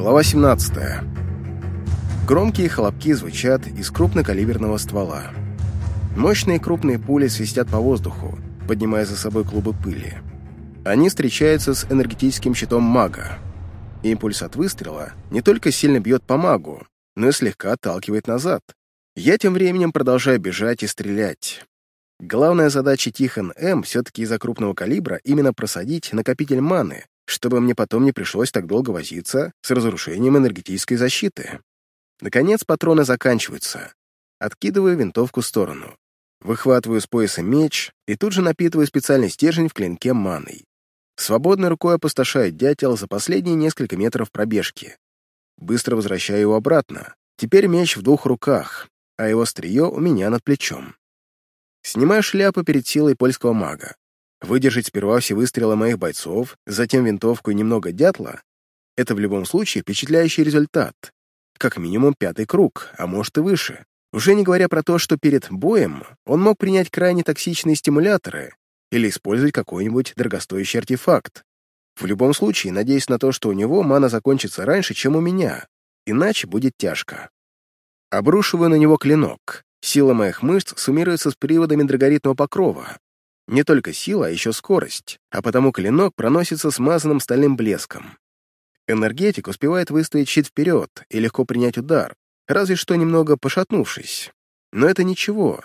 Глава 17. Громкие хлопки звучат из крупнокалиберного ствола. Мощные крупные пули свистят по воздуху, поднимая за собой клубы пыли. Они встречаются с энергетическим щитом мага. Импульс от выстрела не только сильно бьет по магу, но и слегка отталкивает назад. Я тем временем продолжаю бежать и стрелять. Главная задача Тихон М все-таки из-за крупного калибра именно просадить накопитель маны, чтобы мне потом не пришлось так долго возиться с разрушением энергетической защиты. Наконец патроны заканчиваются. Откидываю винтовку в сторону. Выхватываю с пояса меч и тут же напитываю специальный стержень в клинке маной. Свободной рукой опустошаю дятел за последние несколько метров пробежки. Быстро возвращаю его обратно. Теперь меч в двух руках, а его острие у меня над плечом. Снимаю шляпу перед силой польского мага. Выдержать сперва все выстрелы моих бойцов, затем винтовку и немного дятла — это в любом случае впечатляющий результат. Как минимум пятый круг, а может и выше. Уже не говоря про то, что перед боем он мог принять крайне токсичные стимуляторы или использовать какой-нибудь дорогостоящий артефакт. В любом случае, надеюсь на то, что у него мана закончится раньше, чем у меня, иначе будет тяжко. Обрушиваю на него клинок. Сила моих мышц суммируется с приводами драгоритного покрова, не только сила, а еще скорость, а потому клинок проносится смазанным стальным блеском. Энергетик успевает выставить щит вперед и легко принять удар, разве что немного пошатнувшись. Но это ничего.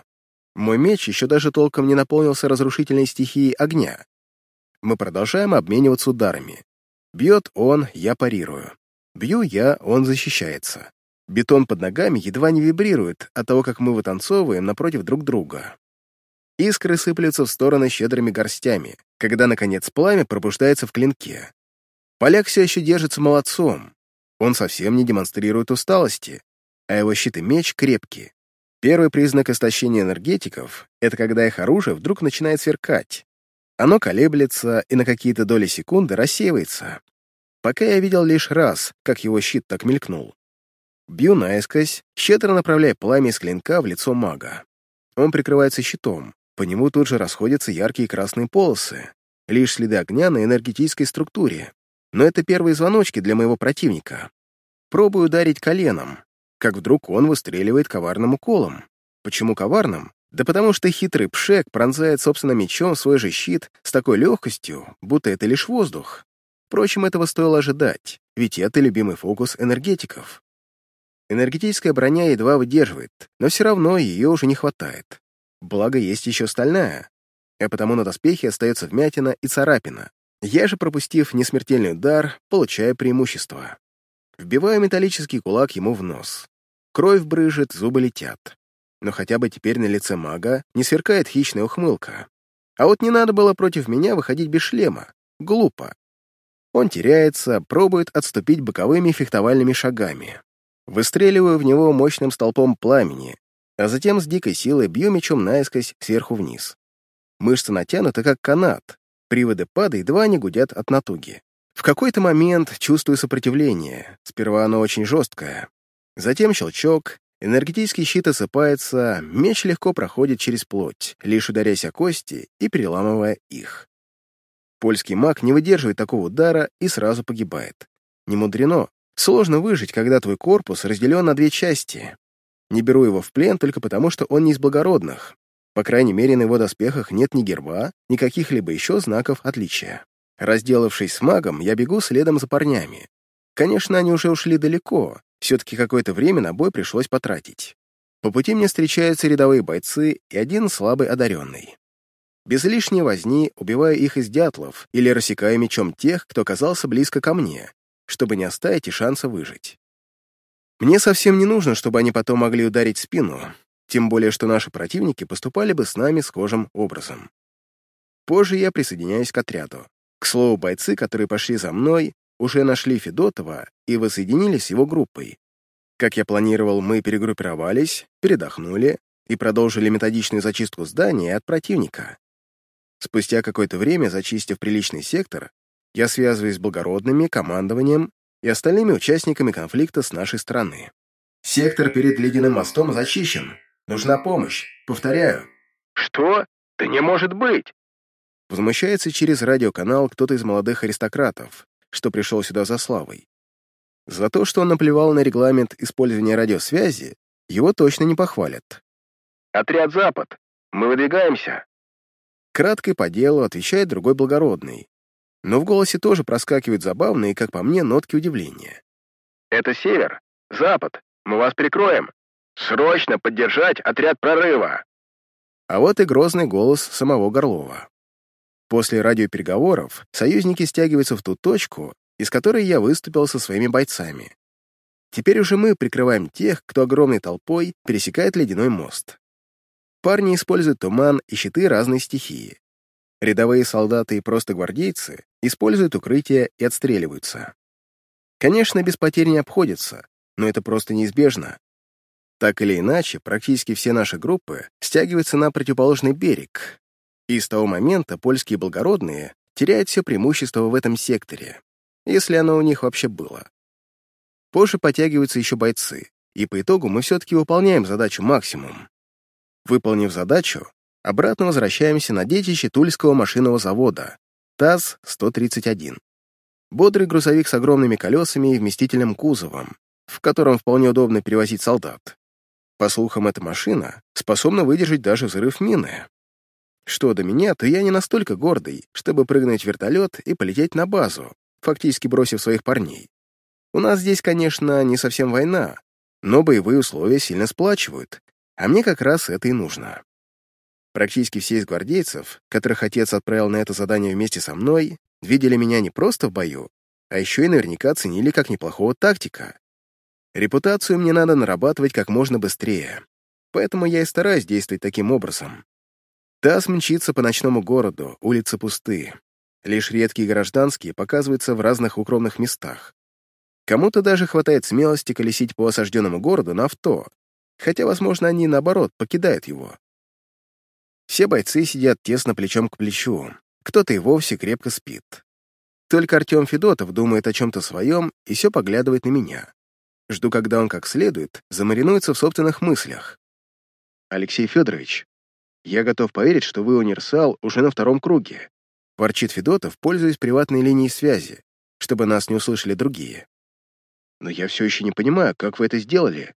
Мой меч еще даже толком не наполнился разрушительной стихией огня. Мы продолжаем обмениваться ударами. Бьет он, я парирую. Бью я, он защищается. Бетон под ногами едва не вибрирует от того, как мы вытанцовываем напротив друг друга. Искры сыплются в стороны щедрыми горстями, когда, наконец, пламя пробуждается в клинке. Поляк все еще держится молодцом. Он совсем не демонстрирует усталости, а его щит и меч крепкие. Первый признак истощения энергетиков — это когда их оружие вдруг начинает сверкать. Оно колеблется и на какие-то доли секунды рассеивается. Пока я видел лишь раз, как его щит так мелькнул. Бью наискось, щедро направляя пламя из клинка в лицо мага. Он прикрывается щитом, по нему тут же расходятся яркие красные полосы, лишь следы огня на энергетической структуре. Но это первые звоночки для моего противника. Пробую ударить коленом, как вдруг он выстреливает коварным уколом. Почему коварным? Да потому что хитрый пшек пронзает собственным мечом свой же щит с такой легкостью, будто это лишь воздух. Впрочем, этого стоило ожидать, ведь это любимый фокус энергетиков. Энергетическая броня едва выдерживает, но все равно ее уже не хватает. Благо, есть еще стальная, а потому на доспехе остается вмятина и царапина. Я же, пропустив несмертельный удар, получаю преимущество. Вбиваю металлический кулак ему в нос. Кровь брыжет, зубы летят. Но хотя бы теперь на лице мага не сверкает хищная ухмылка. А вот не надо было против меня выходить без шлема. Глупо. Он теряется, пробует отступить боковыми фехтовальными шагами. Выстреливаю в него мощным столпом пламени, а затем с дикой силой бью мечом наискось сверху вниз. Мышцы натянуты, как канат, приводы пада едва не гудят от натуги. В какой-то момент чувствую сопротивление, сперва оно очень жесткое. Затем щелчок, энергетический щит осыпается, меч легко проходит через плоть, лишь ударяясь о кости и переламывая их. Польский маг не выдерживает такого удара и сразу погибает. Не мудрено. Сложно выжить, когда твой корпус разделен на две части, не беру его в плен только потому, что он не из благородных. По крайней мере, на его доспехах нет ни герба, ни каких-либо еще знаков отличия. Разделавшись с магом, я бегу следом за парнями. Конечно, они уже ушли далеко, все-таки какое-то время на бой пришлось потратить. По пути мне встречаются рядовые бойцы и один слабый одаренный. Без лишней возни убиваю их из дятлов или рассекаю мечом тех, кто оказался близко ко мне, чтобы не оставить и шанса выжить. Мне совсем не нужно, чтобы они потом могли ударить спину, тем более что наши противники поступали бы с нами схожим образом. Позже я присоединяюсь к отряду. К слову, бойцы, которые пошли за мной, уже нашли Федотова и воссоединились с его группой. Как я планировал, мы перегруппировались, передохнули и продолжили методичную зачистку здания от противника. Спустя какое-то время, зачистив приличный сектор, я связываюсь с благородными, командованием и остальными участниками конфликта с нашей стороны. Сектор перед Ледяным мостом зачищен. Нужна помощь. Повторяю. Что? Да не может быть! Возмущается через радиоканал кто-то из молодых аристократов, что пришел сюда за славой. За то, что он наплевал на регламент использования радиосвязи, его точно не похвалят. «Отряд Запад! Мы выдвигаемся!» Кратко и по делу отвечает другой благородный. Но в голосе тоже проскакивают забавные, как по мне, нотки удивления. «Это Север! Запад! Мы вас прикроем! Срочно поддержать отряд прорыва!» А вот и грозный голос самого Горлова. После радиопереговоров союзники стягиваются в ту точку, из которой я выступил со своими бойцами. Теперь уже мы прикрываем тех, кто огромной толпой пересекает ледяной мост. Парни используют туман и щиты разной стихии. Рядовые солдаты и просто гвардейцы используют укрытия и отстреливаются. Конечно, без потерь не обходится, но это просто неизбежно. Так или иначе, практически все наши группы стягиваются на противоположный берег, и с того момента польские благородные теряют все преимущество в этом секторе, если оно у них вообще было. Позже подтягиваются еще бойцы, и по итогу мы все-таки выполняем задачу максимум. Выполнив задачу, обратно возвращаемся на детище Тульского машинного завода, ТАЗ-131. Бодрый грузовик с огромными колесами и вместительным кузовом, в котором вполне удобно перевозить солдат. По слухам, эта машина способна выдержать даже взрыв мины. Что до меня, то я не настолько гордый, чтобы прыгнуть в вертолет и полететь на базу, фактически бросив своих парней. У нас здесь, конечно, не совсем война, но боевые условия сильно сплачивают, а мне как раз это и нужно. Практически все из гвардейцев, которых отец отправил на это задание вместе со мной, видели меня не просто в бою, а еще и наверняка ценили как неплохого тактика. Репутацию мне надо нарабатывать как можно быстрее, поэтому я и стараюсь действовать таким образом. ТАСС мчится по ночному городу, улицы пусты. Лишь редкие гражданские показываются в разных укромных местах. Кому-то даже хватает смелости колесить по осажденному городу на авто, хотя, возможно, они, наоборот, покидают его. Все бойцы сидят тесно плечом к плечу, кто-то и вовсе крепко спит. Только Артем Федотов думает о чем-то своем и все поглядывает на меня. Жду, когда он как следует замаринуется в собственных мыслях. «Алексей Федорович, я готов поверить, что вы универсал уже на втором круге», ворчит Федотов, пользуясь приватной линией связи, чтобы нас не услышали другие. «Но я все еще не понимаю, как вы это сделали.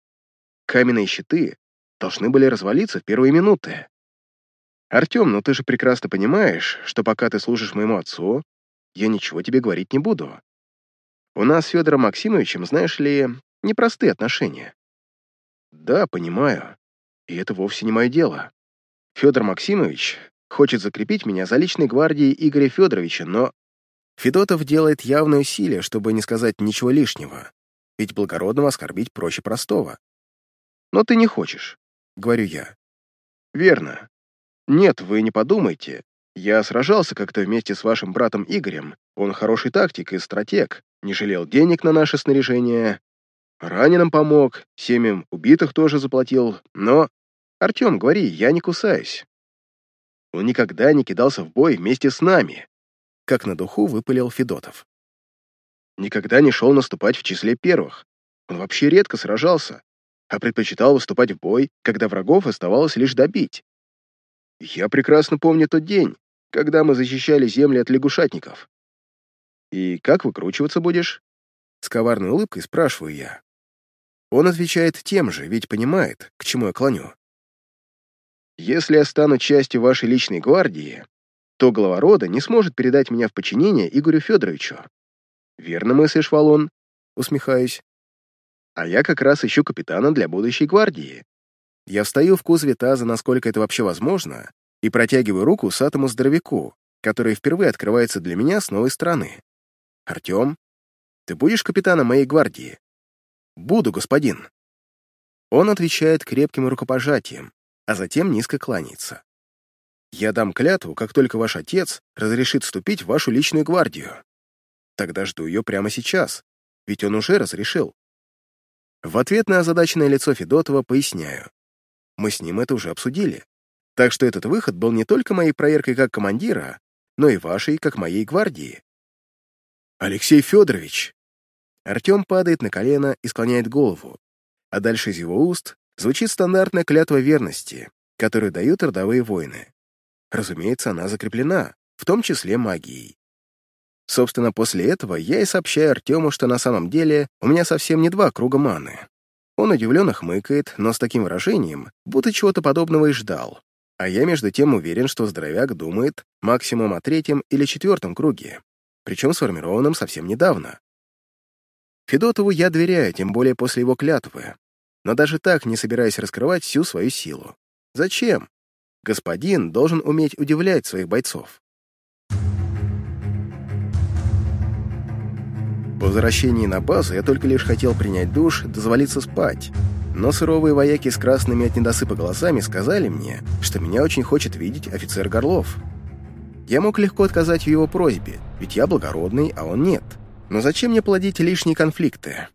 Каменные щиты должны были развалиться в первые минуты. Артем, ну ты же прекрасно понимаешь, что пока ты служишь моему отцу, я ничего тебе говорить не буду. У нас с Федором Максимовичем, знаешь ли, непростые отношения. Да, понимаю. И это вовсе не мое дело. Федор Максимович хочет закрепить меня за личной гвардией Игоря Федоровича, но... Федотов делает явное усилие, чтобы не сказать ничего лишнего, ведь благородного оскорбить проще простого. «Но ты не хочешь», — говорю я. «Верно. Нет, вы не подумайте. Я сражался как-то вместе с вашим братом Игорем. Он хороший тактик и стратег, не жалел денег на наше снаряжение, раненым помог, семьям убитых тоже заплатил, но «Артем, говори, я не кусаюсь». Он никогда не кидался в бой вместе с нами, как на духу выпалил Федотов. Никогда не шел наступать в числе первых. Он вообще редко сражался, а предпочитал выступать в бой, когда врагов оставалось лишь добить. Я прекрасно помню тот день, когда мы защищали земли от лягушатников. «И как выкручиваться будешь?» С коварной улыбкой спрашиваю я. Он отвечает тем же, ведь понимает, к чему я клоню. Если я стану частью вашей личной гвардии, то глава рода не сможет передать меня в подчинение Игорю Федоровичу. Верно мыслишь, Валон? Усмехаюсь. А я как раз ищу капитана для будущей гвардии. Я встаю в кузове таза, насколько это вообще возможно, и протягиваю руку сатому здоровяку, который впервые открывается для меня с новой стороны. «Артем, ты будешь капитаном моей гвардии?» «Буду, господин». Он отвечает крепким рукопожатием, а затем низко кланяется. «Я дам клятву, как только ваш отец разрешит вступить в вашу личную гвардию. Тогда жду ее прямо сейчас, ведь он уже разрешил». В ответ на озадаченное лицо Федотова поясняю. Мы с ним это уже обсудили. Так что этот выход был не только моей проверкой как командира, но и вашей, как моей гвардии. «Алексей Федорович!» Артем падает на колено и склоняет голову, а дальше из его уст звучит стандартная клятва верности, которую дают родовые войны. Разумеется, она закреплена, в том числе магией. Собственно, после этого я и сообщаю Артему, что на самом деле у меня совсем не два круга маны. Он удивленно хмыкает, но с таким выражением, будто чего-то подобного и ждал. А я между тем уверен, что здоровяк думает максимум о третьем или четвертом круге, причем сформированном совсем недавно. Федотову я доверяю, тем более после его клятвы, но даже так не собираюсь раскрывать всю свою силу. Зачем? Господин должен уметь удивлять своих бойцов. По возвращении на базу я только лишь хотел принять душ да завалиться спать, но суровые вояки с красными от недосыпа глазами сказали мне, что меня очень хочет видеть офицер Горлов. Я мог легко отказать в его просьбе, ведь я благородный, а он нет. Но зачем мне плодить лишние конфликты?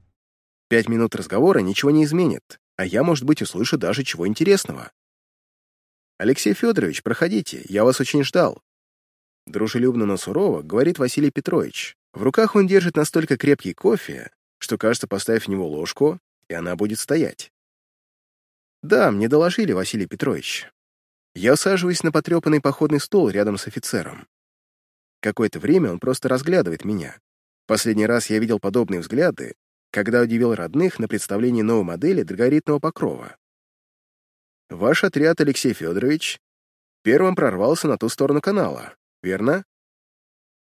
Пять минут разговора ничего не изменит, а я, может быть, услышу даже чего интересного. «Алексей Федорович, проходите, я вас очень ждал». Дружелюбно, но сурово, говорит Василий Петрович. В руках он держит настолько крепкий кофе, что, кажется, поставив в него ложку, и она будет стоять. Да, мне доложили, Василий Петрович. Я усаживаюсь на потрепанный походный стол рядом с офицером. Какое-то время он просто разглядывает меня. Последний раз я видел подобные взгляды, когда удивил родных на представлении новой модели драгоритного покрова. Ваш отряд, Алексей Федорович, первым прорвался на ту сторону канала, верно?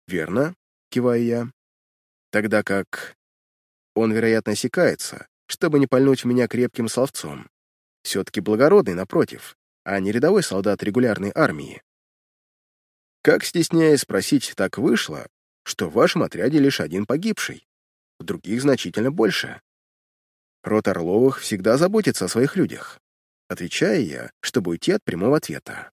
Верно, киваю я. Тогда как он, вероятно, осекается, чтобы не пальнуть в меня крепким словцом. Все-таки благородный, напротив, а не рядовой солдат регулярной армии. Как, стесняясь спросить, так вышло, что в вашем отряде лишь один погибший, в других значительно больше. Рот Орловых всегда заботится о своих людях, отвечая я, чтобы уйти от прямого ответа.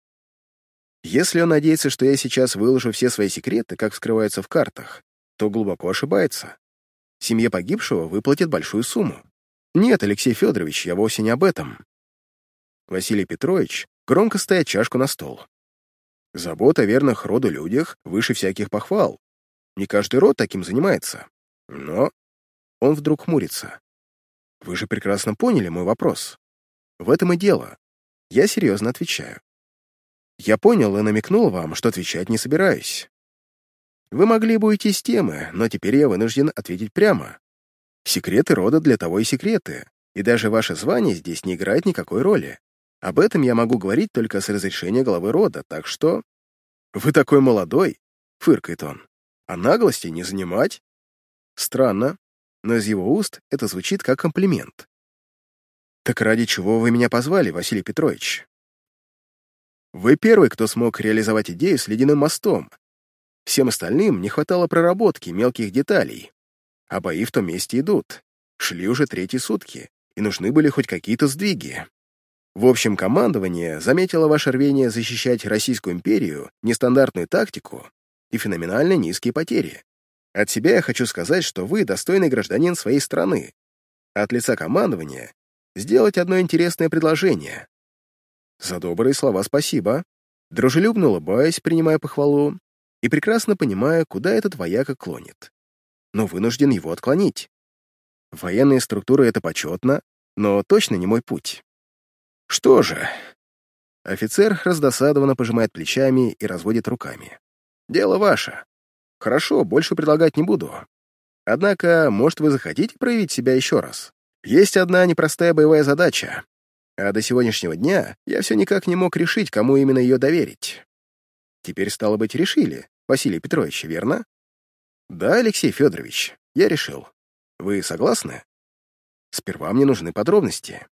Если он надеется, что я сейчас выложу все свои секреты, как скрываются в картах, то глубоко ошибается. Семье погибшего выплатят большую сумму. Нет, Алексей Федорович, я вовсе не об этом. Василий Петрович громко ставит чашку на стол. Забота о верных роду людях выше всяких похвал. Не каждый род таким занимается. Но он вдруг хмурится. Вы же прекрасно поняли мой вопрос. В этом и дело. Я серьезно отвечаю. Я понял и намекнул вам, что отвечать не собираюсь. Вы могли бы уйти с темы, но теперь я вынужден ответить прямо. Секреты рода для того и секреты, и даже ваше звание здесь не играет никакой роли. Об этом я могу говорить только с разрешения главы рода, так что... «Вы такой молодой!» — фыркает он. «А наглости не занимать?» Странно, но из его уст это звучит как комплимент. «Так ради чего вы меня позвали, Василий Петрович?» «Вы первый, кто смог реализовать идею с ледяным мостом. Всем остальным не хватало проработки мелких деталей, а бои в том месте идут. Шли уже третьи сутки, и нужны были хоть какие-то сдвиги. В общем, командование заметило ваше рвение защищать Российскую империю, нестандартную тактику и феноменально низкие потери. От себя я хочу сказать, что вы достойный гражданин своей страны. От лица командования сделать одно интересное предложение. За добрые слова спасибо. Дружелюбно улыбаясь, принимая похвалу, и прекрасно понимая, куда этот вояка клонит но вынужден его отклонить. Военные структуры — это почетно, но точно не мой путь. Что же? Офицер раздосадованно пожимает плечами и разводит руками. Дело ваше. Хорошо, больше предлагать не буду. Однако, может, вы захотите проявить себя еще раз? Есть одна непростая боевая задача, а до сегодняшнего дня я все никак не мог решить, кому именно ее доверить. Теперь, стало быть, решили, Василий Петрович, верно? «Да, Алексей Федорович, я решил. Вы согласны? Сперва мне нужны подробности.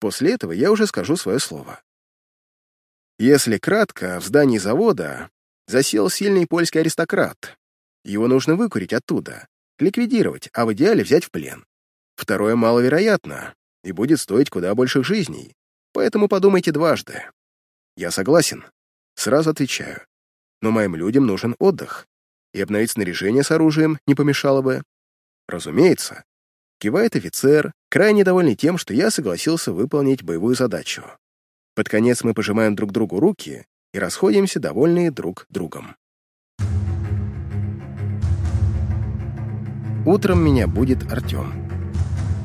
После этого я уже скажу свое слово. Если кратко, в здании завода засел сильный польский аристократ. Его нужно выкурить оттуда, ликвидировать, а в идеале взять в плен. Второе маловероятно и будет стоить куда больших жизней, поэтому подумайте дважды. Я согласен. Сразу отвечаю. Но моим людям нужен отдых и обновить снаряжение с оружием не помешало бы. Разумеется. Кивает офицер, крайне довольный тем, что я согласился выполнить боевую задачу. Под конец мы пожимаем друг другу руки и расходимся, довольные друг другом. Утром меня будет Артем.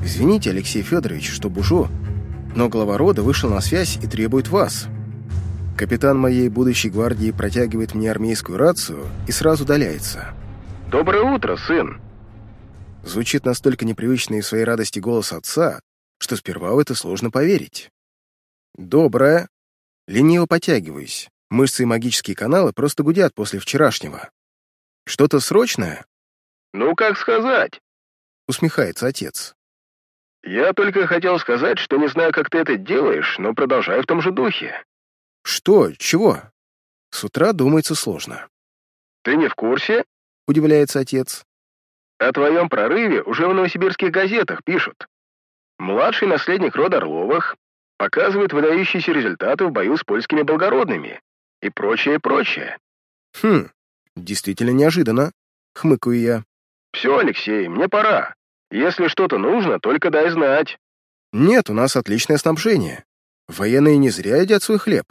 «Извините, Алексей Федорович, что бужу, но глава рода вышел на связь и требует вас», Капитан моей будущей гвардии протягивает мне армейскую рацию и сразу удаляется. «Доброе утро, сын!» Звучит настолько непривычный в своей радости голос отца, что сперва в это сложно поверить. «Доброе!» Лениво потягиваюсь. Мышцы и магические каналы просто гудят после вчерашнего. «Что-то срочное?» «Ну, как сказать?» Усмехается отец. «Я только хотел сказать, что не знаю, как ты это делаешь, но продолжаю в том же духе». «Что? Чего?» С утра думается сложно. «Ты не в курсе?» — удивляется отец. «О твоем прорыве уже в новосибирских газетах пишут. Младший наследник рода Орловых показывает выдающиеся результаты в бою с польскими благородными и прочее, прочее». «Хм, действительно неожиданно», — хмыкаю я. «Все, Алексей, мне пора. Если что-то нужно, только дай знать». «Нет, у нас отличное снабжение. Военные не зря едят свой хлеб».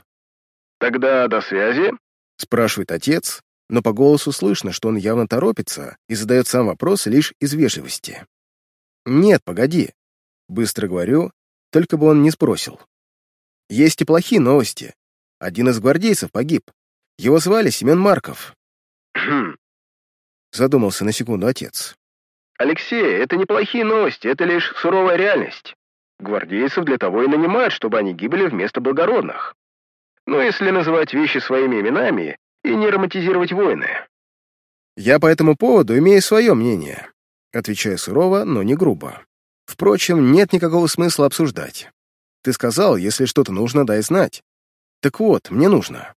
«Тогда до связи», — спрашивает отец, но по голосу слышно, что он явно торопится и задает сам вопрос лишь из вежливости. «Нет, погоди», — быстро говорю, только бы он не сбросил. «Есть и плохие новости. Один из гвардейцев погиб. Его звали Семен Марков». «Хм, Задумался на секунду отец. Алексей, это не плохие новости, это лишь суровая реальность. Гвардейцев для того и нанимают, чтобы они гибли вместо благородных. Но если называть вещи своими именами и не романтизировать войны. «Я по этому поводу имею свое мнение», отвечаю сурово, но не грубо. Впрочем, нет никакого смысла обсуждать. Ты сказал, если что-то нужно, дай знать. Так вот, мне нужно.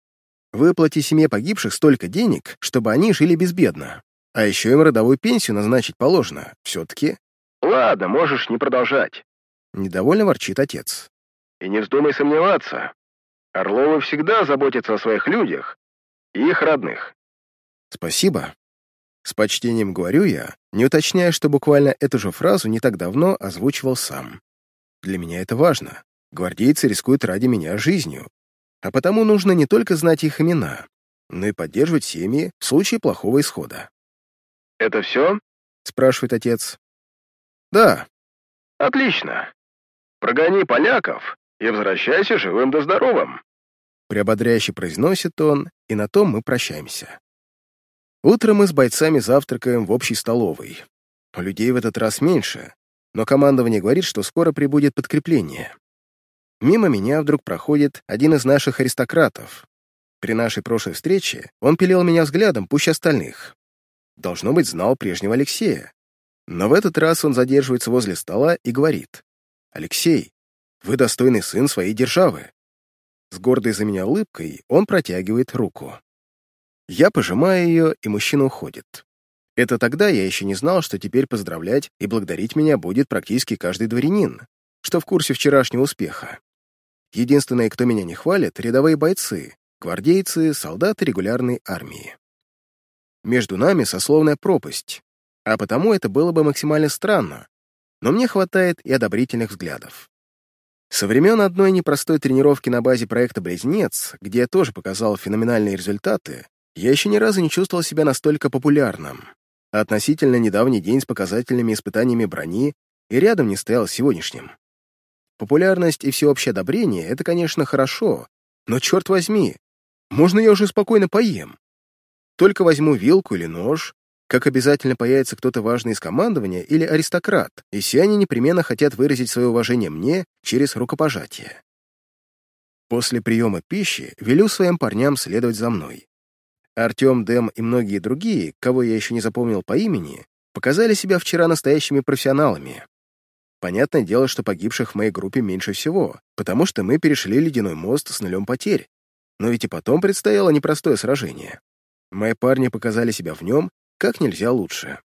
Выплати семье погибших столько денег, чтобы они жили безбедно. А еще им родовую пенсию назначить положено. Все-таки... Ладно, можешь не продолжать. Недовольно ворчит отец. И не вздумай сомневаться. Орловы всегда заботятся о своих людях и их родных. Спасибо. С почтением говорю я, не уточняя, что буквально эту же фразу не так давно озвучивал сам. Для меня это важно. Гвардейцы рискуют ради меня жизнью. А потому нужно не только знать их имена, но и поддерживать семьи в случае плохого исхода. «Это все?» — спрашивает отец. «Да». «Отлично. Прогони поляков и возвращайся живым да здоровым». Приободряюще произносит он, и на том мы прощаемся. Утром мы с бойцами завтракаем в общей столовой. Людей в этот раз меньше, но командование говорит, что скоро прибудет подкрепление. Мимо меня вдруг проходит один из наших аристократов. При нашей прошлой встрече он пилил меня взглядом пуще остальных. Должно быть, знал прежнего Алексея. Но в этот раз он задерживается возле стола и говорит. «Алексей, вы достойный сын своей державы». С гордой за меня улыбкой он протягивает руку. Я пожимаю ее, и мужчина уходит. Это тогда я еще не знал, что теперь поздравлять и благодарить меня будет практически каждый дворянин, что в курсе вчерашнего успеха. Единственное, кто меня не хвалит — рядовые бойцы, гвардейцы, солдаты регулярной армии. Между нами сословная пропасть, а потому это было бы максимально странно, но мне хватает и одобрительных взглядов. Со времен одной непростой тренировки на базе проекта «Близнец», где я тоже показал феноменальные результаты, я еще ни разу не чувствовал себя настолько популярным. Относительно недавний день с показательными испытаниями брони и рядом не стоял с сегодняшним. Популярность и всеобщее одобрение — это, конечно, хорошо, но, черт возьми, можно я уже спокойно поем? Только возьму вилку или нож, как обязательно появится кто-то важный из командования или аристократ, и все они непременно хотят выразить свое уважение мне через рукопожатие. После приема пищи велю своим парням следовать за мной. Артем, Дэм и многие другие, кого я еще не запомнил по имени, показали себя вчера настоящими профессионалами. Понятное дело, что погибших в моей группе меньше всего, потому что мы перешли ледяной мост с нулем потерь. Но ведь и потом предстояло непростое сражение. Мои парни показали себя в нем как нельзя лучше.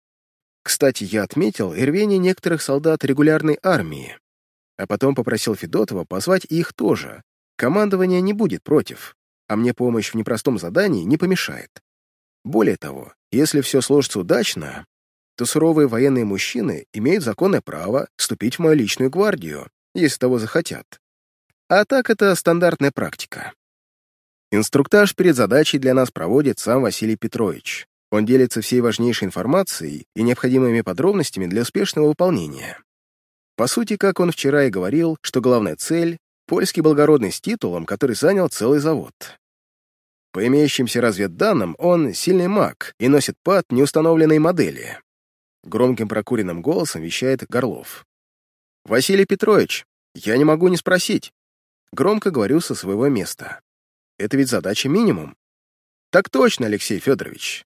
Кстати, я отметил и рвение некоторых солдат регулярной армии, а потом попросил Федотова позвать их тоже. Командование не будет против, а мне помощь в непростом задании не помешает. Более того, если все сложится удачно, то суровые военные мужчины имеют законное право вступить в мою личную гвардию, если того захотят. А так это стандартная практика. Инструктаж перед задачей для нас проводит сам Василий Петрович. Он делится всей важнейшей информацией и необходимыми подробностями для успешного выполнения. По сути, как он вчера и говорил, что главная цель — польский благородный с титулом, который занял целый завод. По имеющимся разведданным, он сильный маг и носит пад неустановленной модели. Громким прокуренным голосом вещает Горлов. «Василий Петрович, я не могу не спросить». Громко говорю со своего места. «Это ведь задача минимум». «Так точно, Алексей Федорович».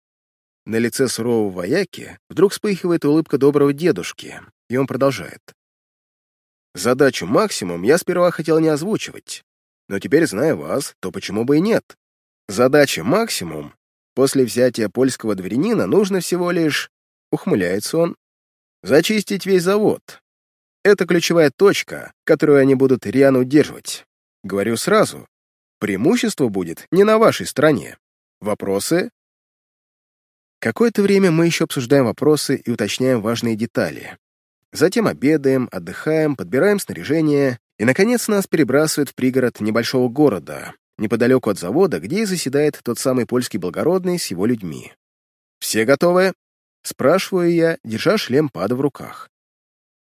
На лице сурового вояки вдруг вспыхивает улыбка доброго дедушки, и он продолжает. «Задачу максимум я сперва хотел не озвучивать, но теперь, зная вас, то почему бы и нет? Задача максимум. После взятия польского дворянина нужно всего лишь, ухмыляется он, зачистить весь завод. Это ключевая точка, которую они будут рьяно удерживать. Говорю сразу, преимущество будет не на вашей стороне. Вопросы? Какое-то время мы еще обсуждаем вопросы и уточняем важные детали. Затем обедаем, отдыхаем, подбираем снаряжение, и, наконец, нас перебрасывают в пригород небольшого города, неподалеку от завода, где и заседает тот самый польский благородный с его людьми. «Все готовы?» — спрашиваю я, держа шлем пада в руках.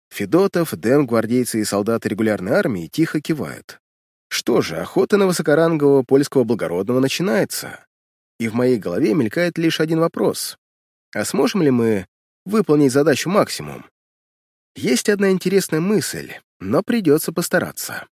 Федотов, Дэм, гвардейцы и солдаты регулярной армии тихо кивают. Что же, охота на высокорангового польского благородного начинается. И в моей голове мелькает лишь один вопрос. А сможем ли мы выполнить задачу максимум? Есть одна интересная мысль, но придется постараться.